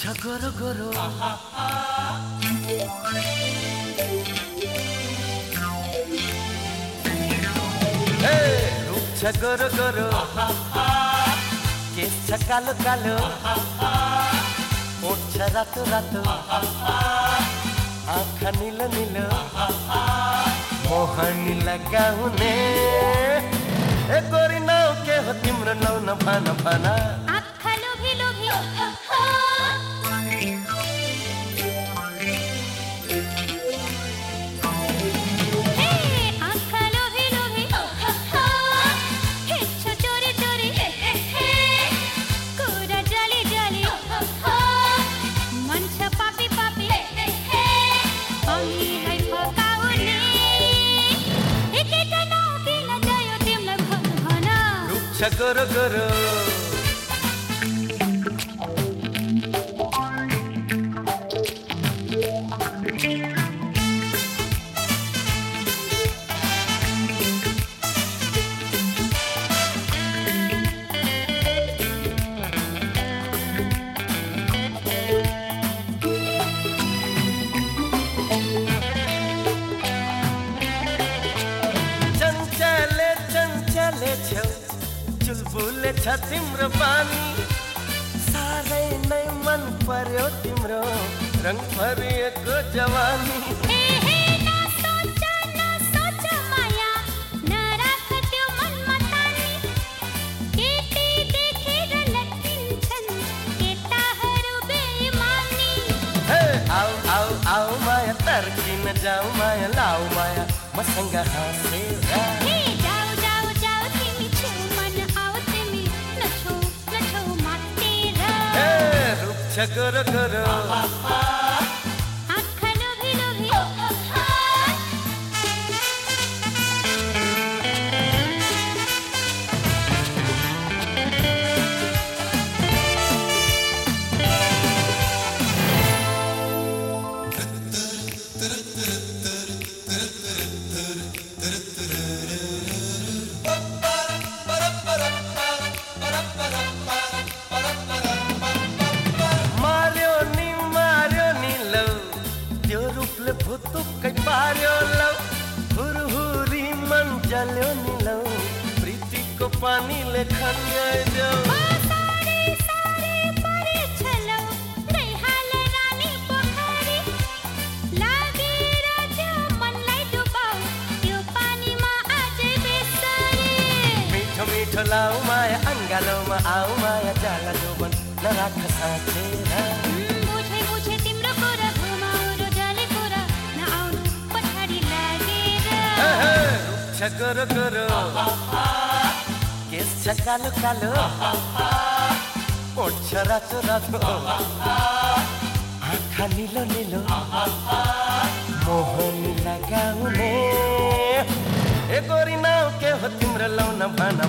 छ गोरो गोरो। ए, रूप छ गोरो गोरो। केस छ कालो। कालो ओठ छ रातो रातो। आँखा निलो निलो। मोहनी लगाउने। ए गोरी नाउ के हो रूप छ गोरो गोरो चञ्चले चञ्चले छेउ चुलबुले छ तिम्रो बानी साह्रै नै मन पर्यो तिम्रो रङ भरिएको जवानी। हे ना सोच ना सोच माया नराख त्यो मनमा तानी रूप छ गोरो गोरो आँखा त्यो पानीमा अझै बेसरी। मिठो मिठो लाउ माया अङ्गालोमा आऊ माया जाला जोबन नराख साँचेर छ गोरो गोरो केस छ कालो कालो। ओठ छ रातो रातो। आँखा निलो निलो। मोहनी लगाउने। ए गोरी नाउ के हो तिम्रो लाउन भन?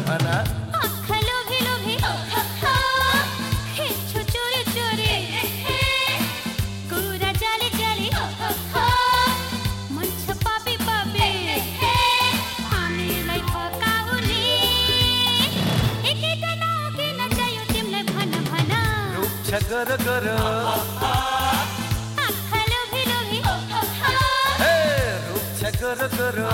रूप छ गोरो गोरो आँखा लोभी लोभी हे। रूप छ गोरो गोरो